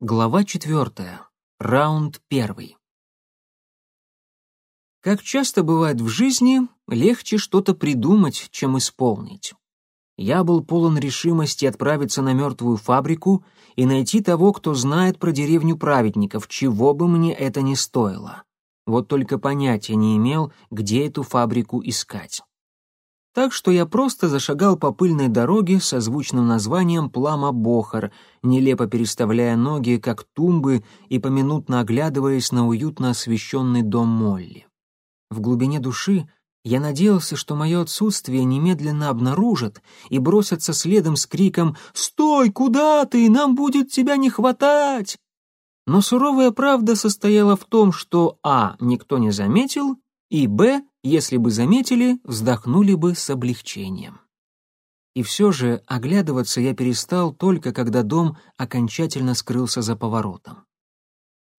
Глава четвертая. Раунд первый. Как часто бывает в жизни, легче что-то придумать, чем исполнить. Я был полон решимости отправиться на мертвую фабрику и найти того, кто знает про деревню праведников, чего бы мне это ни стоило. Вот только понятия не имел, где эту фабрику искать. Так что я просто зашагал по пыльной дороге со звучным названием Плама-Бохар, нелепо переставляя ноги, как тумбы, и поминутно оглядываясь на уютно освещенный дом Молли. В глубине души я надеялся, что мое отсутствие немедленно обнаружат и бросятся следом с криком «Стой! Куда ты? Нам будет тебя не хватать!» Но суровая правда состояла в том, что а. никто не заметил, и б если бы заметили, вздохнули бы с облегчением. И все же оглядываться я перестал только когда дом окончательно скрылся за поворотом.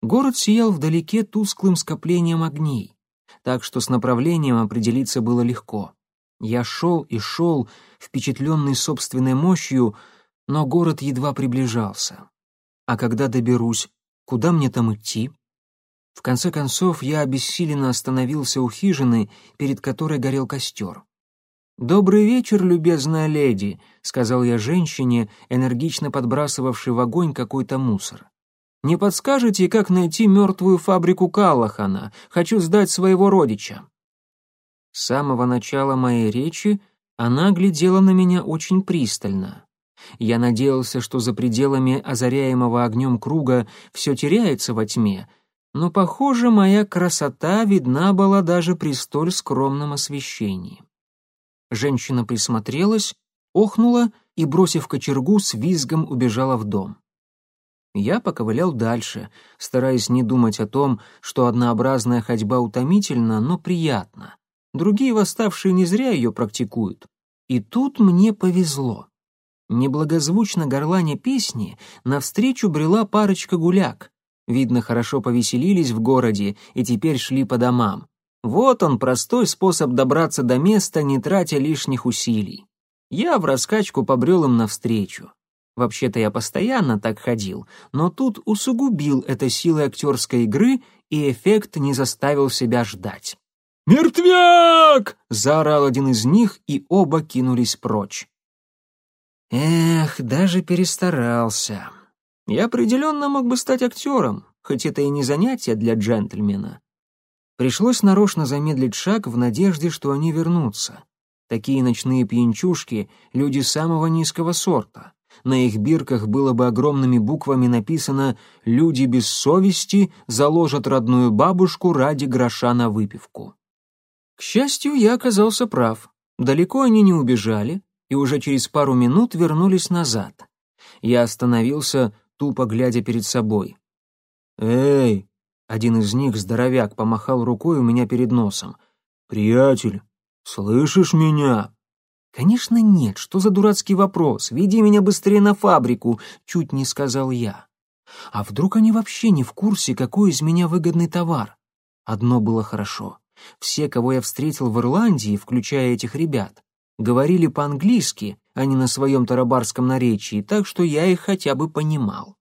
Город сиял вдалеке тусклым скоплением огней, так что с направлением определиться было легко. Я шел и шел, впечатленный собственной мощью, но город едва приближался. А когда доберусь, куда мне там идти? В конце концов, я обессиленно остановился у хижины, перед которой горел костер. «Добрый вечер, любезная леди», — сказал я женщине, энергично подбрасывавшей в огонь какой-то мусор. «Не подскажете, как найти мертвую фабрику Каллахана? Хочу сдать своего родича». С самого начала моей речи она глядела на меня очень пристально. Я надеялся, что за пределами озаряемого огнем круга все теряется во тьме, но, похоже, моя красота видна была даже при столь скромном освещении. Женщина присмотрелась, охнула и, бросив кочергу, с визгом убежала в дом. Я поковылял дальше, стараясь не думать о том, что однообразная ходьба утомительна, но приятна. Другие восставшие не зря ее практикуют. И тут мне повезло. Неблагозвучно горланя песни навстречу брела парочка гуляк. Видно, хорошо повеселились в городе и теперь шли по домам. Вот он, простой способ добраться до места, не тратя лишних усилий. Я в раскачку побрел им навстречу. Вообще-то я постоянно так ходил, но тут усугубил это силой актерской игры, и эффект не заставил себя ждать. «Мертвяк!» — заорал один из них, и оба кинулись прочь. Эх, даже перестарался. Я определенно мог бы стать актером, хоть это и не занятие для джентльмена. Пришлось нарочно замедлить шаг в надежде, что они вернутся. Такие ночные пьянчушки — люди самого низкого сорта. На их бирках было бы огромными буквами написано «Люди без совести заложат родную бабушку ради гроша на выпивку». К счастью, я оказался прав. Далеко они не убежали и уже через пару минут вернулись назад. Я остановился, тупо глядя перед собой. «Эй!» — один из них, здоровяк, помахал рукой у меня перед носом. «Приятель, слышишь меня?» «Конечно нет, что за дурацкий вопрос? Веди меня быстрее на фабрику!» — чуть не сказал я. А вдруг они вообще не в курсе, какой из меня выгодный товар? Одно было хорошо. Все, кого я встретил в Ирландии, включая этих ребят, говорили по-английски, а не на своем тарабарском наречии, так что я их хотя бы понимал.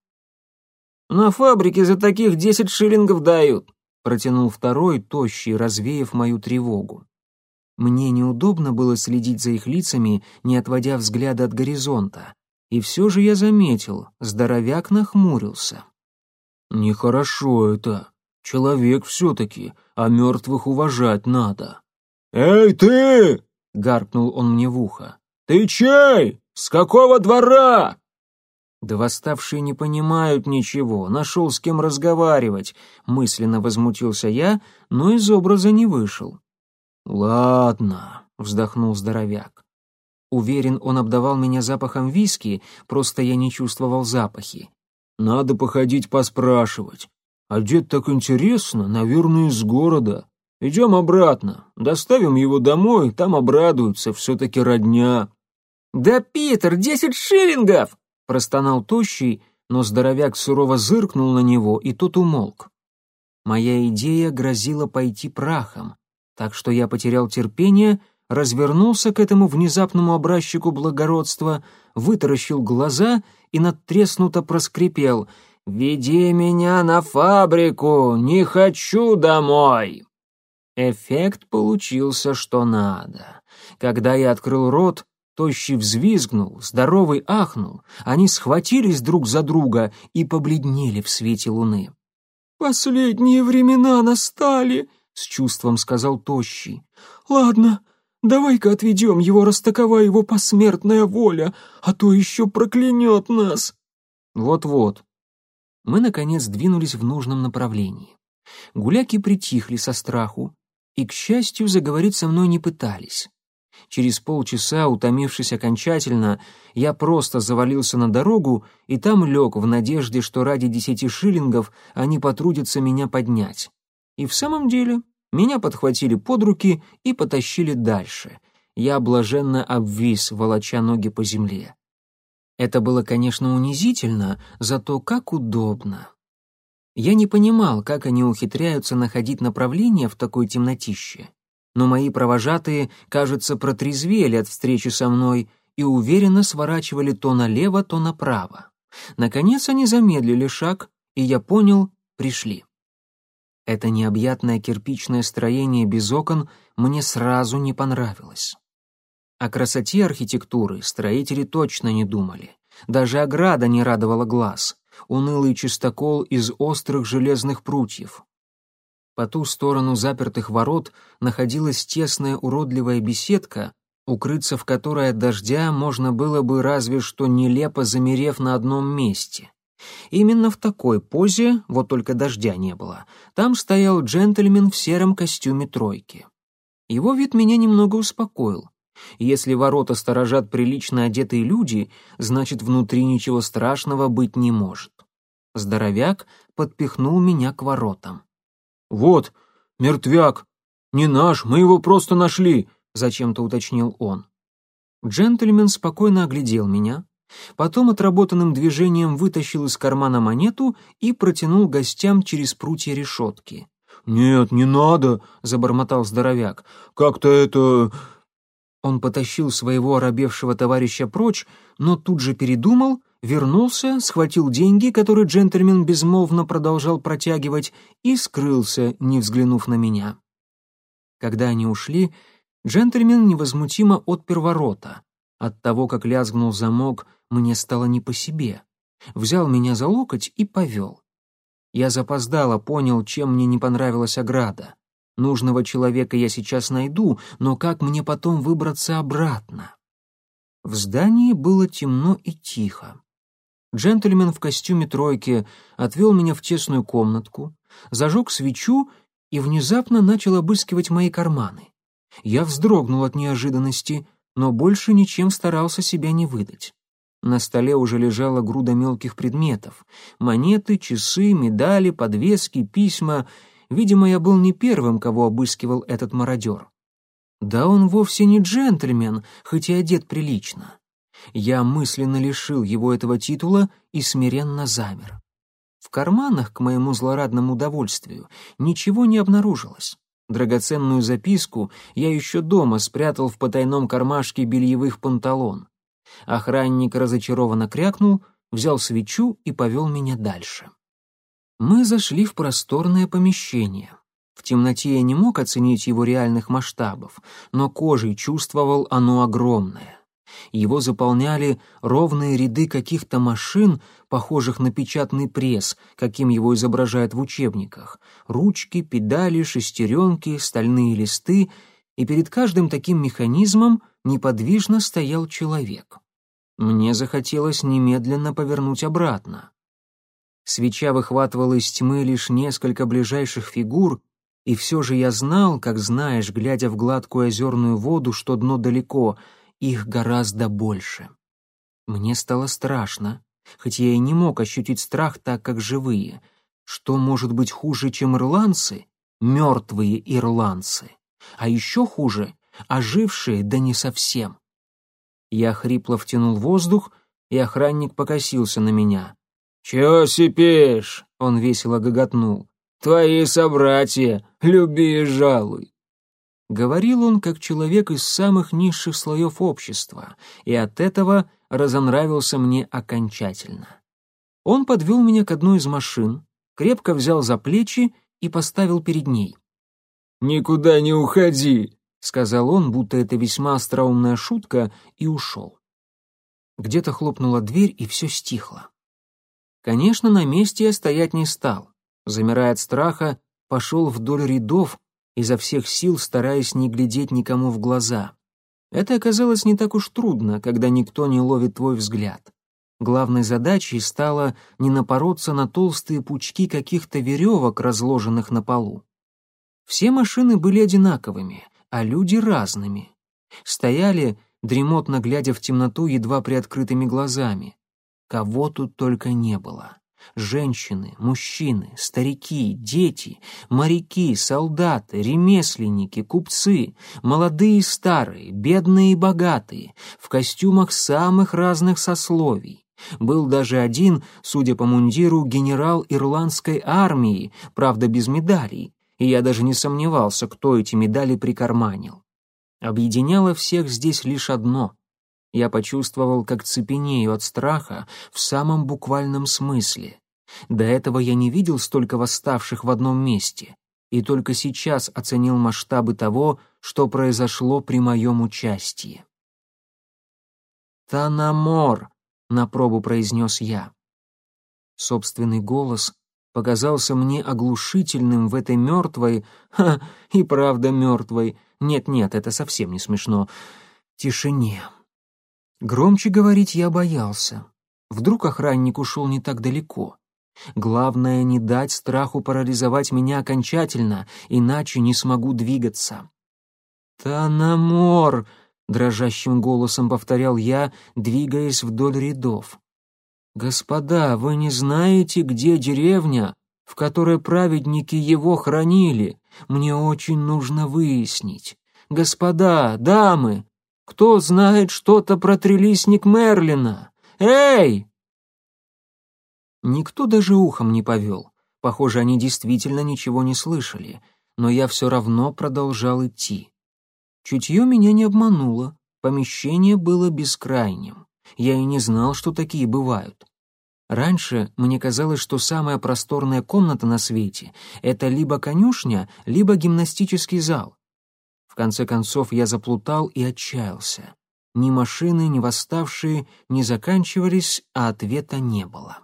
«На фабрике за таких десять шиллингов дают», — протянул второй, тощий, развеяв мою тревогу. Мне неудобно было следить за их лицами, не отводя взгляда от горизонта. И все же я заметил, здоровяк нахмурился. «Нехорошо это. Человек все-таки, а мертвых уважать надо». «Эй, ты!» — гаркнул он мне в ухо. «Ты чей? С какого двора?» «Да восставшие не понимают ничего, нашел с кем разговаривать», — мысленно возмутился я, но из образа не вышел. «Ладно», — вздохнул здоровяк. Уверен, он обдавал меня запахом виски, просто я не чувствовал запахи. «Надо походить поспрашивать. А дед так интересно, наверное, из города. Идем обратно, доставим его домой, там обрадуются, все-таки родня». «Да, Питер, десять шиллингов!» — простонал тощий, но здоровяк сурово зыркнул на него, и тот умолк. Моя идея грозила пойти прахом, так что я потерял терпение, развернулся к этому внезапному образчику благородства, вытаращил глаза и надтреснуто проскрипел «Веди меня на фабрику, не хочу домой!» Эффект получился что надо. Когда я открыл рот, Тощий взвизгнул, здоровый ахнул, они схватились друг за друга и побледнели в свете луны. «Последние времена настали», — с чувством сказал Тощий. «Ладно, давай-ка отведем его, раз такова его посмертная воля, а то еще проклянет нас». Вот-вот. Мы, наконец, двинулись в нужном направлении. Гуляки притихли со страху и, к счастью, заговорить со мной не пытались. Через полчаса, утомившись окончательно, я просто завалился на дорогу и там лег в надежде, что ради десяти шиллингов они потрудятся меня поднять. И в самом деле меня подхватили под руки и потащили дальше. Я блаженно обвис, волоча ноги по земле. Это было, конечно, унизительно, зато как удобно. Я не понимал, как они ухитряются находить направление в такой темнотище но мои провожатые, кажется, протрезвели от встречи со мной и уверенно сворачивали то налево, то направо. Наконец они замедлили шаг, и я понял, пришли. Это необъятное кирпичное строение без окон мне сразу не понравилось. О красоте архитектуры строители точно не думали. Даже ограда не радовала глаз. Унылый чистокол из острых железных прутьев. По ту сторону запертых ворот находилась тесная уродливая беседка, укрыться в которой от дождя можно было бы разве что нелепо замерев на одном месте. Именно в такой позе, вот только дождя не было, там стоял джентльмен в сером костюме тройки. Его вид меня немного успокоил. Если ворота сторожат прилично одетые люди, значит, внутри ничего страшного быть не может. Здоровяк подпихнул меня к воротам. «Вот, мертвяк. Не наш, мы его просто нашли», — зачем-то уточнил он. Джентльмен спокойно оглядел меня, потом отработанным движением вытащил из кармана монету и протянул гостям через прутья решетки. «Нет, не надо», — забормотал здоровяк. «Как-то это...» Он потащил своего оробевшего товарища прочь, но тут же передумал вернулся, схватил деньги, которые джентльмен безмолвно продолжал протягивать, и скрылся, не взглянув на меня. Когда они ушли, джентльмен невозмутимо отпер ворота. От того, как лязгнул замок, мне стало не по себе. Взял меня за локоть и повел. Я запоздало понял, чем мне не понравилась ограда. Нужного человека я сейчас найду, но как мне потом выбраться обратно? В здании было темно и тихо. Джентльмен в костюме тройки отвел меня в тесную комнатку, зажег свечу и внезапно начал обыскивать мои карманы. Я вздрогнул от неожиданности, но больше ничем старался себя не выдать. На столе уже лежала груда мелких предметов — монеты, часы, медали, подвески, письма. Видимо, я был не первым, кого обыскивал этот мародер. Да он вовсе не джентльмен, хоть и одет прилично. Я мысленно лишил его этого титула и смиренно замер. В карманах, к моему злорадному удовольствию, ничего не обнаружилось. Драгоценную записку я еще дома спрятал в потайном кармашке бельевых панталон. Охранник разочарованно крякнул, взял свечу и повел меня дальше. Мы зашли в просторное помещение. В темноте я не мог оценить его реальных масштабов, но кожей чувствовал оно огромное. Его заполняли ровные ряды каких-то машин, похожих на печатный пресс, каким его изображают в учебниках. Ручки, педали, шестеренки, стальные листы, и перед каждым таким механизмом неподвижно стоял человек. Мне захотелось немедленно повернуть обратно. Свеча выхватывала из тьмы лишь несколько ближайших фигур, и все же я знал, как знаешь, глядя в гладкую озерную воду, что дно далеко — их гораздо больше. Мне стало страшно, хоть я и не мог ощутить страх так, как живые. Что может быть хуже, чем ирландцы? Мертвые ирландцы. А еще хуже — ожившие, да не совсем. Я хрипло втянул воздух, и охранник покосился на меня. «Чего сипишь?» — он весело гоготнул. «Твои собратья, люби и жалуй. Говорил он как человек из самых низших слоев общества, и от этого разонравился мне окончательно. Он подвел меня к одной из машин, крепко взял за плечи и поставил перед ней. «Никуда не уходи», — сказал он, будто это весьма остроумная шутка, и ушел. Где-то хлопнула дверь, и все стихло. Конечно, на месте я стоять не стал. Замирая от страха, пошел вдоль рядов, изо всех сил стараясь не глядеть никому в глаза. Это оказалось не так уж трудно, когда никто не ловит твой взгляд. Главной задачей стало не напороться на толстые пучки каких-то веревок, разложенных на полу. Все машины были одинаковыми, а люди разными. Стояли, дремотно глядя в темноту едва приоткрытыми глазами. Кого тут только не было. Женщины, мужчины, старики, дети, моряки, солдаты, ремесленники, купцы, молодые и старые, бедные и богатые, в костюмах самых разных сословий. Был даже один, судя по мундиру, генерал ирландской армии, правда без медалей, и я даже не сомневался, кто эти медали прикарманил. Объединяло всех здесь лишь одно. Я почувствовал, как цепенею от страха в самом буквальном смысле. До этого я не видел столько восставших в одном месте, и только сейчас оценил масштабы того, что произошло при моем участии. «Танамор!» — на пробу произнес я. Собственный голос показался мне оглушительным в этой мертвой, ха, и правда мертвой, нет-нет, это совсем не смешно, тишине. Громче говорить я боялся. Вдруг охранник ушел не так далеко. Главное не дать страху парализовать меня окончательно, иначе не смогу двигаться. «Танамор!» — дрожащим голосом повторял я, двигаясь вдоль рядов. «Господа, вы не знаете, где деревня, в которой праведники его хранили? Мне очень нужно выяснить. Господа, дамы, кто знает что-то про трелисник Мерлина? Эй!» Никто даже ухом не повел. Похоже, они действительно ничего не слышали, но я все равно продолжал идти. Чутье меня не обмануло, помещение было бескрайним. Я и не знал, что такие бывают. Раньше мне казалось, что самая просторная комната на свете — это либо конюшня, либо гимнастический зал. Конце концов я заплутал и отчаялся. Ни машины, ни восставшие не заканчивались, а ответа не было.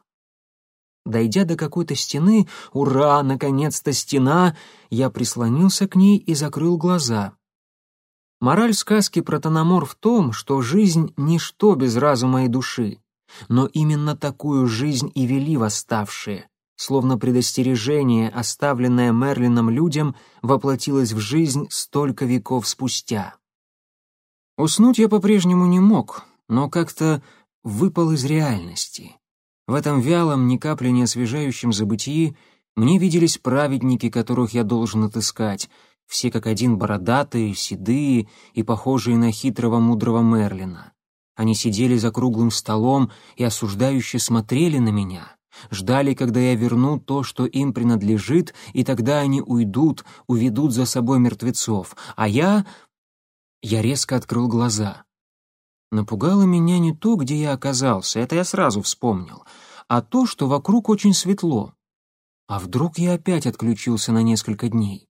Дойдя до какой-то стены, ура, наконец-то стена, я прислонился к ней и закрыл глаза. Мораль сказки про Тономор в том, что жизнь — ничто без разума и души. Но именно такую жизнь и вели восставшие, словно предостережение, оставленное Мерлином людям, воплотилось в жизнь столько веков спустя. Уснуть я по-прежнему не мог, но как-то выпал из реальности. В этом вялом, ни капли не освежающем забытии мне виделись праведники, которых я должен отыскать, все как один бородатые, седые и похожие на хитрого мудрого Мерлина. Они сидели за круглым столом и осуждающе смотрели на меня, ждали, когда я верну то, что им принадлежит, и тогда они уйдут, уведут за собой мертвецов, а я... Я резко открыл глаза. Напугало меня не то, где я оказался, это я сразу вспомнил, а то, что вокруг очень светло. А вдруг я опять отключился на несколько дней?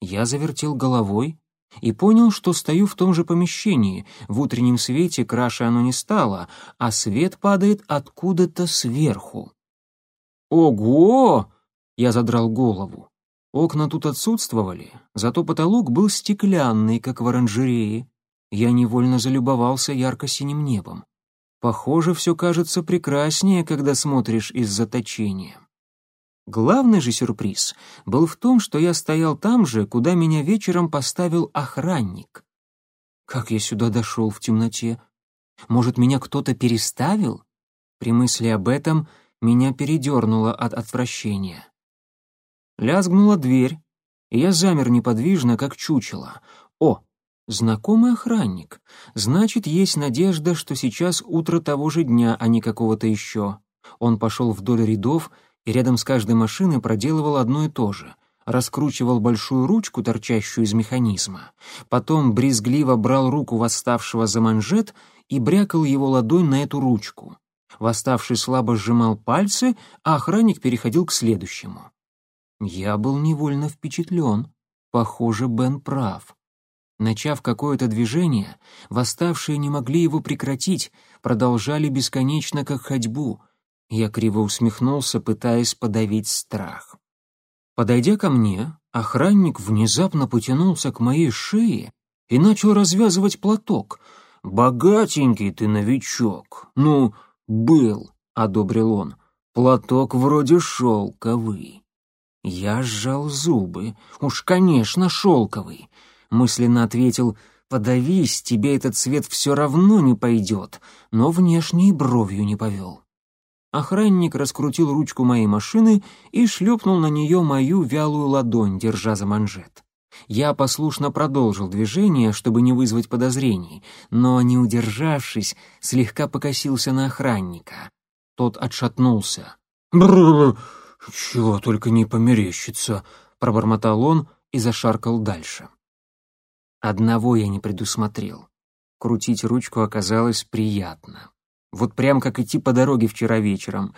Я завертел головой, и понял, что стою в том же помещении. В утреннем свете краше оно не стало, а свет падает откуда-то сверху. «Ого!» — я задрал голову. Окна тут отсутствовали, зато потолок был стеклянный, как в оранжерее. Я невольно залюбовался ярко-синим небом. Похоже, все кажется прекраснее, когда смотришь из заточения. Главный же сюрприз был в том, что я стоял там же, куда меня вечером поставил охранник. Как я сюда дошел в темноте? Может, меня кто-то переставил? При мысли об этом меня передернуло от отвращения. Лязгнула дверь, и я замер неподвижно, как чучело. О, знакомый охранник. Значит, есть надежда, что сейчас утро того же дня, а не какого-то еще. Он пошел вдоль рядов и рядом с каждой машиной проделывал одно и то же. Раскручивал большую ручку, торчащую из механизма. Потом брезгливо брал руку восставшего за манжет и брякал его ладонь на эту ручку. Восставший слабо сжимал пальцы, а охранник переходил к следующему. Я был невольно впечатлен. Похоже, Бен прав. Начав какое-то движение, восставшие не могли его прекратить, продолжали бесконечно как ходьбу. Я криво усмехнулся, пытаясь подавить страх. Подойдя ко мне, охранник внезапно потянулся к моей шее и начал развязывать платок. «Богатенький ты новичок. Ну, был», — одобрил он. «Платок вроде шелковый». Я сжал зубы. «Уж, конечно, шелковый». Мысленно ответил «Подавись, тебе этот цвет все равно не пойдет», но внешней бровью не повел. Охранник раскрутил ручку моей машины и шлепнул на нее мою вялую ладонь, держа за манжет. Я послушно продолжил движение, чтобы не вызвать подозрений, но, не удержавшись, слегка покосился на охранника. Тот отшатнулся. «Бррр, чего только не померещится», — пробормотал он и зашаркал дальше. Одного я не предусмотрел. Крутить ручку оказалось приятно. Вот прям как идти по дороге вчера вечером.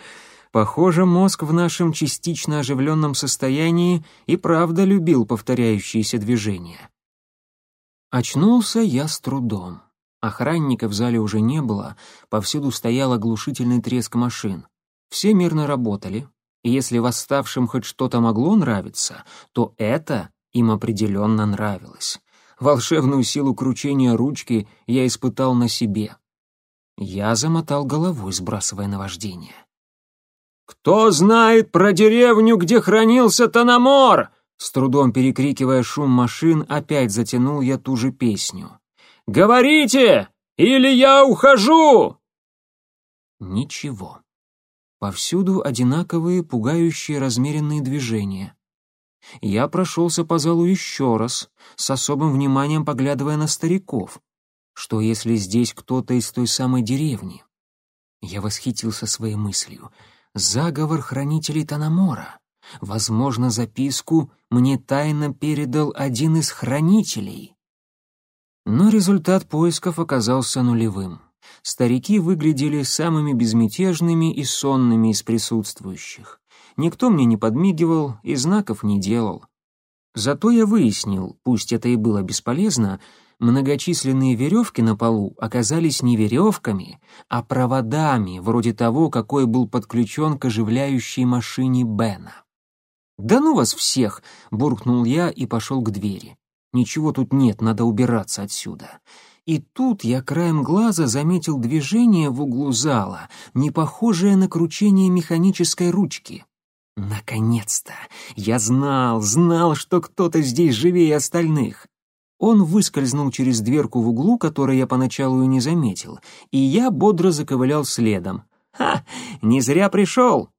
Похоже, мозг в нашем частично оживленном состоянии и правда любил повторяющиеся движения. Очнулся я с трудом. Охранника в зале уже не было, повсюду стоял оглушительный треск машин. Все мирно работали, и если восставшим хоть что-то могло нравиться, то это им определенно нравилось. Волшебную силу кручения ручки я испытал на себе. Я замотал головой, сбрасывая наваждение. «Кто знает про деревню, где хранился Тономор?» С трудом перекрикивая шум машин, опять затянул я ту же песню. «Говорите, или я ухожу!» Ничего. Повсюду одинаковые, пугающие размеренные движения. Я прошелся по залу еще раз, с особым вниманием поглядывая на стариков. Что если здесь кто-то из той самой деревни? Я восхитился своей мыслью. Заговор хранителей Танамора. Возможно, записку мне тайно передал один из хранителей. Но результат поисков оказался нулевым старики выглядели самыми безмятежными и сонными из присутствующих. Никто мне не подмигивал и знаков не делал. Зато я выяснил, пусть это и было бесполезно, многочисленные веревки на полу оказались не веревками, а проводами, вроде того, какой был подключен к оживляющей машине Бена. «Да ну вас всех!» — буркнул я и пошел к двери. «Ничего тут нет, надо убираться отсюда». И тут я краем глаза заметил движение в углу зала, не похожее на кручение механической ручки. Наконец-то! Я знал, знал, что кто-то здесь живее остальных. Он выскользнул через дверку в углу, которую я поначалу и не заметил, и я бодро заковылял следом. «Ха! Не зря пришел!»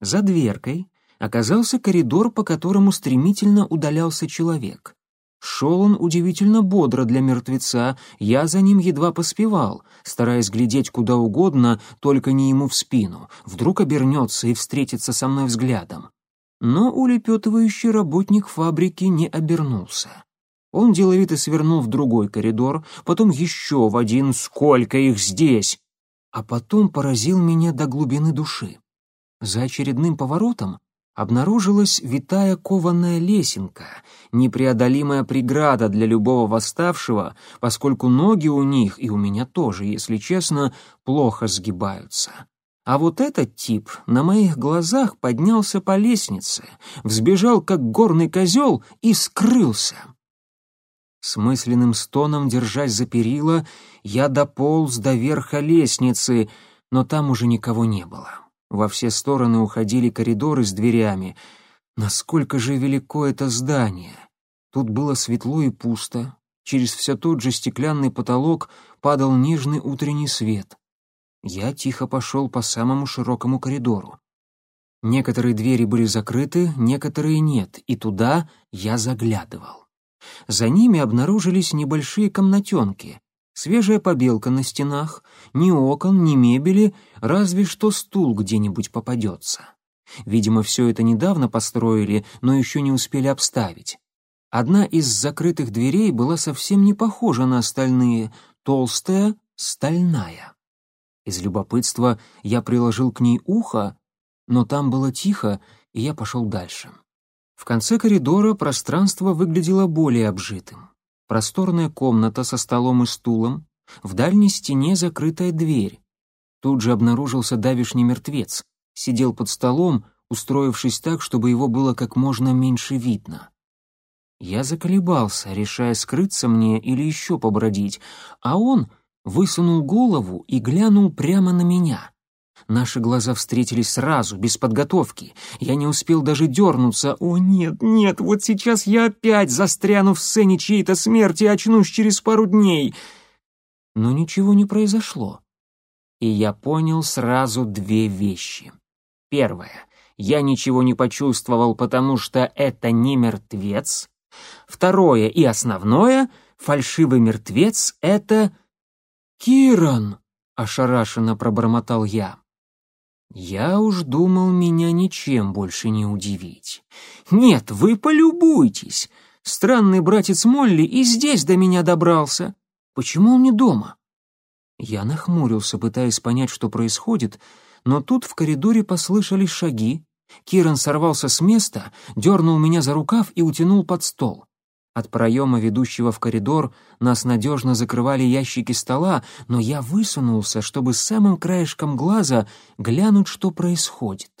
За дверкой оказался коридор, по которому стремительно удалялся человек. Шел он удивительно бодро для мертвеца, я за ним едва поспевал, стараясь глядеть куда угодно, только не ему в спину. Вдруг обернется и встретится со мной взглядом. Но улепетывающий работник фабрики не обернулся. Он деловито свернул в другой коридор, потом еще в один «Сколько их здесь!» А потом поразил меня до глубины души. За очередным поворотом обнаружилась витая кованая лесенка, непреодолимая преграда для любого восставшего, поскольку ноги у них, и у меня тоже, если честно, плохо сгибаются. А вот этот тип на моих глазах поднялся по лестнице, взбежал как горный козел и скрылся. С мысленным стоном, держась за перила, я дополз до верха лестницы, но там уже никого не было. Во все стороны уходили коридоры с дверями. Насколько же велико это здание! Тут было светло и пусто. Через все тот же стеклянный потолок падал нежный утренний свет. Я тихо пошел по самому широкому коридору. Некоторые двери были закрыты, некоторые нет, и туда я заглядывал. За ними обнаружились небольшие комнатенки, Свежая побелка на стенах, ни окон, ни мебели, разве что стул где-нибудь попадется. Видимо, все это недавно построили, но еще не успели обставить. Одна из закрытых дверей была совсем не похожа на остальные, толстая, стальная. Из любопытства я приложил к ней ухо, но там было тихо, и я пошел дальше. В конце коридора пространство выглядело более обжитым. Просторная комната со столом и стулом, в дальней стене закрытая дверь. Тут же обнаружился давишний мертвец, сидел под столом, устроившись так, чтобы его было как можно меньше видно. Я заколебался, решая скрыться мне или еще побродить, а он высунул голову и глянул прямо на меня. Наши глаза встретились сразу, без подготовки. Я не успел даже дернуться. О, нет, нет, вот сейчас я опять застряну в сцене чьей-то смерти и очнусь через пару дней. Но ничего не произошло. И я понял сразу две вещи. Первое. Я ничего не почувствовал, потому что это не мертвец. Второе и основное. Фальшивый мертвец — это... «Киран!» — ошарашенно пробормотал я. Я уж думал, меня ничем больше не удивить. Нет, вы полюбуйтесь. Странный братец Молли и здесь до меня добрался. Почему он не дома? Я нахмурился, пытаясь понять, что происходит, но тут в коридоре послышались шаги. Киран сорвался с места, дернул меня за рукав и утянул под стол. От проема, ведущего в коридор, нас надежно закрывали ящики стола, но я высунулся, чтобы самым краешком глаза глянуть, что происходит.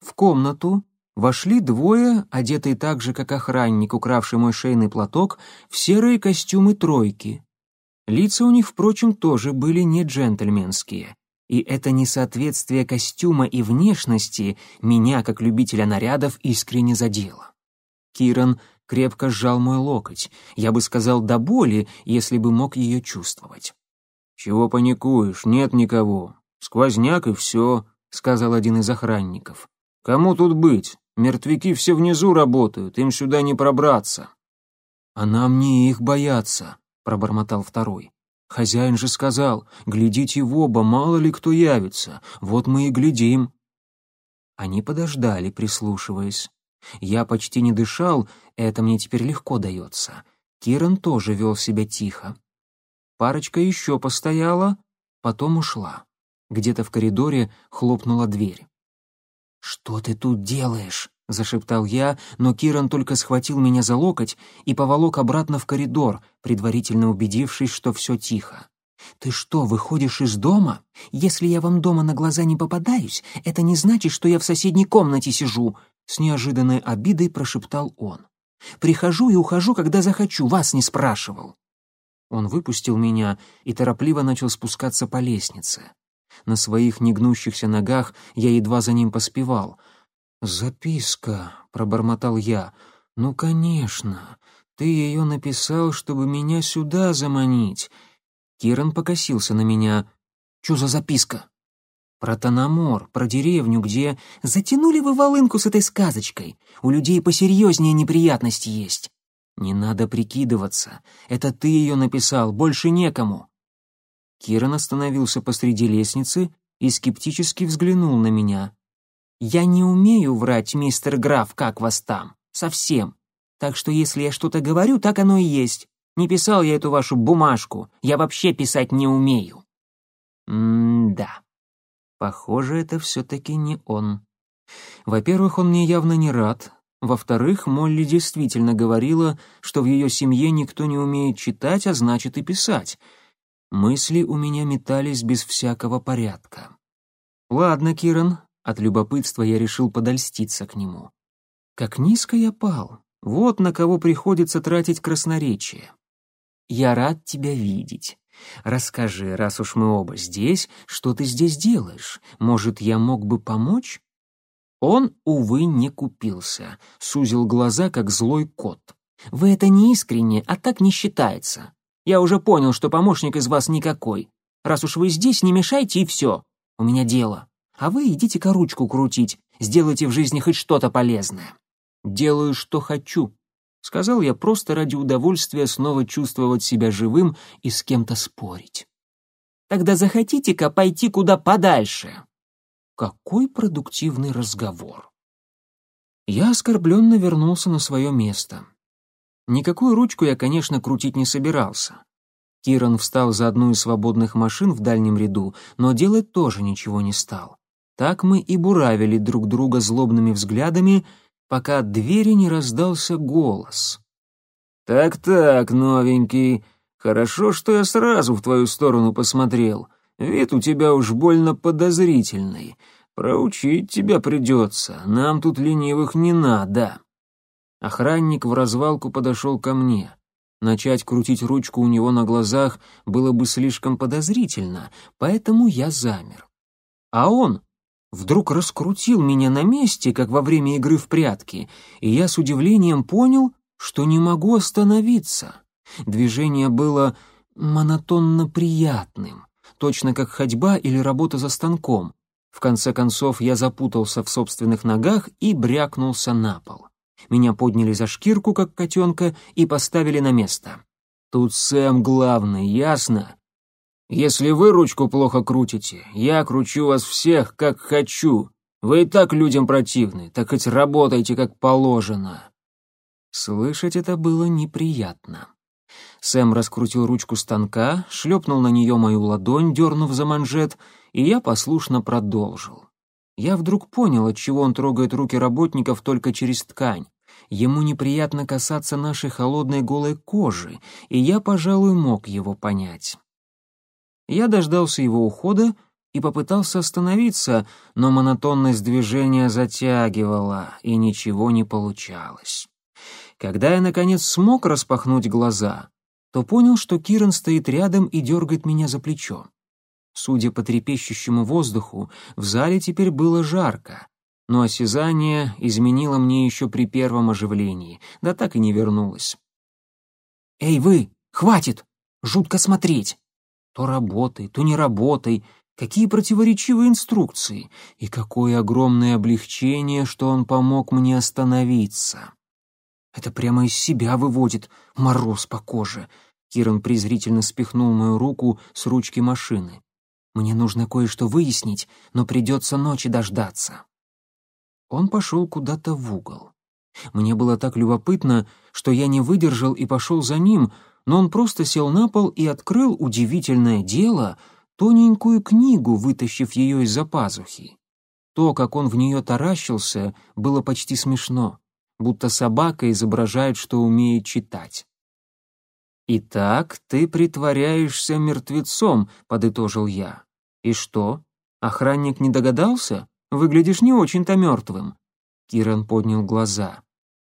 В комнату вошли двое, одетые так же, как охранник, укравший мой шейный платок, в серые костюмы тройки. Лица у них, впрочем, тоже были не джентльменские. И это несоответствие костюма и внешности меня, как любителя нарядов, искренне задело. Киран крепко сжал мой локоть. Я бы сказал до боли, если бы мог ее чувствовать. «Чего паникуешь? Нет никого. Сквозняк и все», — сказал один из охранников. «Кому тут быть? Мертвяки все внизу работают, им сюда не пробраться». «А нам не их бояться», — пробормотал второй. «Хозяин же сказал, глядите в оба, мало ли кто явится. Вот мы и глядим». Они подождали, прислушиваясь. Я почти не дышал, это мне теперь легко дается. Киран тоже вел себя тихо. Парочка еще постояла, потом ушла. Где-то в коридоре хлопнула дверь. «Что ты тут делаешь?» — зашептал я, но Киран только схватил меня за локоть и поволок обратно в коридор, предварительно убедившись, что все тихо. «Ты что, выходишь из дома? Если я вам дома на глаза не попадаюсь, это не значит, что я в соседней комнате сижу», с неожиданной обидой прошептал он. «Прихожу и ухожу, когда захочу, вас не спрашивал». Он выпустил меня и торопливо начал спускаться по лестнице. На своих негнущихся ногах я едва за ним поспевал. «Записка», — пробормотал я. «Ну, конечно. Ты ее написал, чтобы меня сюда заманить». Киран покосился на меня. «Чё за записка?» Про Танамор, про деревню, где... Затянули вы волынку с этой сказочкой. У людей посерьезнее неприятности есть. Не надо прикидываться. Это ты ее написал, больше некому. Киран остановился посреди лестницы и скептически взглянул на меня. «Я не умею врать, мистер граф, как вас там. Совсем. Так что если я что-то говорю, так оно и есть. Не писал я эту вашу бумажку. Я вообще писать не умею». «М-да». Похоже, это все-таки не он. Во-первых, он мне явно не рад. Во-вторых, Молли действительно говорила, что в ее семье никто не умеет читать, а значит и писать. Мысли у меня метались без всякого порядка. Ладно, Киран, от любопытства я решил подольститься к нему. Как низко я пал. Вот на кого приходится тратить красноречие. Я рад тебя видеть. Расскажи, раз уж мы оба здесь, что ты здесь делаешь? Может, я мог бы помочь?» Он, увы, не купился, сузил глаза, как злой кот. «Вы это не искренне, а так не считается. Я уже понял, что помощник из вас никакой. Раз уж вы здесь, не мешайте и все. У меня дело. А вы идите-ка ручку крутить, сделайте в жизни хоть что-то полезное». «Делаю, что хочу», Сказал я просто ради удовольствия снова чувствовать себя живым и с кем-то спорить. Тогда захотите-ка пойти куда подальше. Какой продуктивный разговор. Я оскорбленно вернулся на свое место. Никакую ручку я, конечно, крутить не собирался. Киран встал за одну из свободных машин в дальнем ряду, но делать тоже ничего не стал. Так мы и буравили друг друга злобными взглядами, пока от двери не раздался голос. «Так-так, новенький, хорошо, что я сразу в твою сторону посмотрел. Вид у тебя уж больно подозрительный. Проучить тебя придется, нам тут ленивых не надо». Охранник в развалку подошел ко мне. Начать крутить ручку у него на глазах было бы слишком подозрительно, поэтому я замер. А он вдруг раскрутил меня на месте, как во время игры в прятки, и я с удивлением понял, что не могу остановиться. Движение было монотонно приятным, точно как ходьба или работа за станком. В конце концов я запутался в собственных ногах и брякнулся на пол. Меня подняли за шкирку, как котенка, и поставили на место. Тут Сэм главный, ясно? Если вы ручку плохо крутите, я кручу вас всех, как хочу. Вы и так людям противны, так хоть работайте, как положено. Слышать это было неприятно. Сэм раскрутил ручку станка, шлепнул на нее мою ладонь, дернув за манжет, и я послушно продолжил. Я вдруг понял, от чего он трогает руки работников только через ткань. Ему неприятно касаться нашей холодной голой кожи, и я, пожалуй, мог его понять. Я дождался его ухода и попытался остановиться, но монотонность движения затягивала, и ничего не получалось. Когда я, наконец, смог распахнуть глаза, то понял, что Киран стоит рядом и дергает меня за плечо. Судя по трепещущему воздуху, в зале теперь было жарко, но осязание изменило мне еще при первом оживлении, да так и не вернулось. «Эй, вы! Хватит! Жутко смотреть! То работай, то не работай. Какие противоречивые инструкции! И какое огромное облегчение, что он помог мне остановиться!» «Это прямо из себя выводит мороз по коже!» Киран презрительно спихнул мою руку с ручки машины. Мне нужно кое-что выяснить, но придется ночи дождаться». Он пошел куда-то в угол. Мне было так любопытно, что я не выдержал и пошел за ним, но он просто сел на пол и открыл удивительное дело — тоненькую книгу, вытащив ее из-за пазухи. То, как он в нее таращился, было почти смешно, будто собака изображает, что умеет читать. «Итак, ты притворяешься мертвецом», — подытожил я. «И что? Охранник не догадался? Выглядишь не очень-то мертвым». Киран поднял глаза.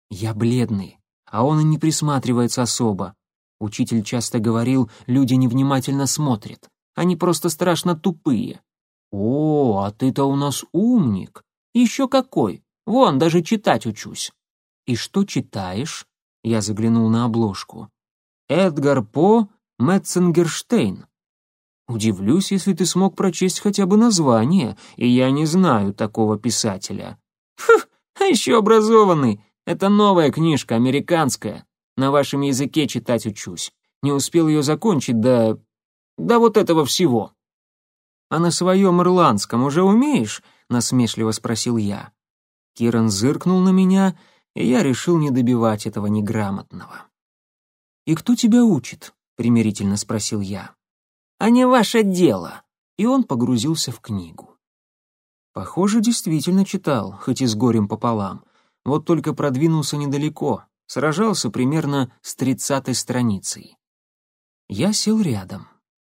«Я бледный, а он и не присматривается особо. Учитель часто говорил, люди невнимательно смотрят. Они просто страшно тупые». «О, а ты-то у нас умник. Еще какой. Вон, даже читать учусь». «И что читаешь?» Я заглянул на обложку. Эдгар По Метцингерштейн. Удивлюсь, если ты смог прочесть хотя бы название, и я не знаю такого писателя. Фух, а еще образованный. Это новая книжка, американская. На вашем языке читать учусь. Не успел ее закончить до... до вот этого всего. А на своем ирландском уже умеешь? Насмешливо спросил я. Киран зыркнул на меня, и я решил не добивать этого неграмотного. «И кто тебя учит?» — примирительно спросил я. «А не ваше дело!» И он погрузился в книгу. Похоже, действительно читал, хоть и с горем пополам. Вот только продвинулся недалеко, сражался примерно с тридцатой страницей. Я сел рядом.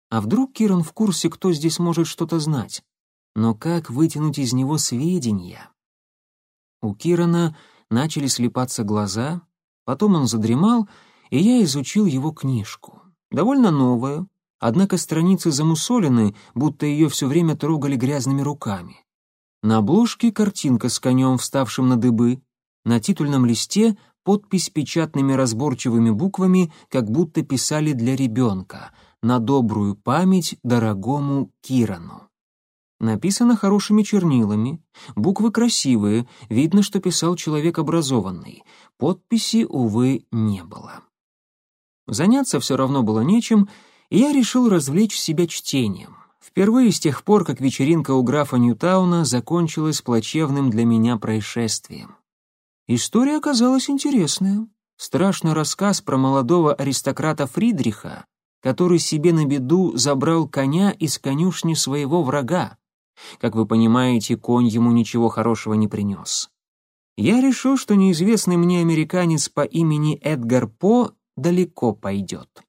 А вдруг Киран в курсе, кто здесь может что-то знать? Но как вытянуть из него сведения? У Кирана начали слепаться глаза, потом он задремал и я изучил его книжку. Довольно новую, однако страницы замусолены, будто ее все время трогали грязными руками. На обложке картинка с конем, вставшим на дыбы, на титульном листе подпись печатными разборчивыми буквами, как будто писали для ребенка, на добрую память дорогому Кирану. Написано хорошими чернилами, буквы красивые, видно, что писал человек образованный, подписи, увы, не было. Заняться все равно было нечем, и я решил развлечь себя чтением. Впервые с тех пор, как вечеринка у графа Ньютауна закончилась плачевным для меня происшествием. История оказалась интересная. Страшный рассказ про молодого аристократа Фридриха, который себе на беду забрал коня из конюшни своего врага. Как вы понимаете, конь ему ничего хорошего не принес. Я решил, что неизвестный мне американец по имени Эдгар По далеко пойдет.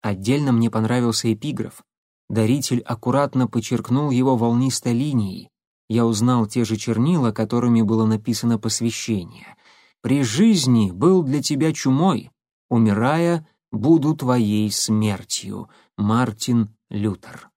Отдельно мне понравился эпиграф. Даритель аккуратно подчеркнул его волнистой линией. Я узнал те же чернила, которыми было написано посвящение. «При жизни был для тебя чумой, умирая, буду твоей смертью». Мартин Лютер.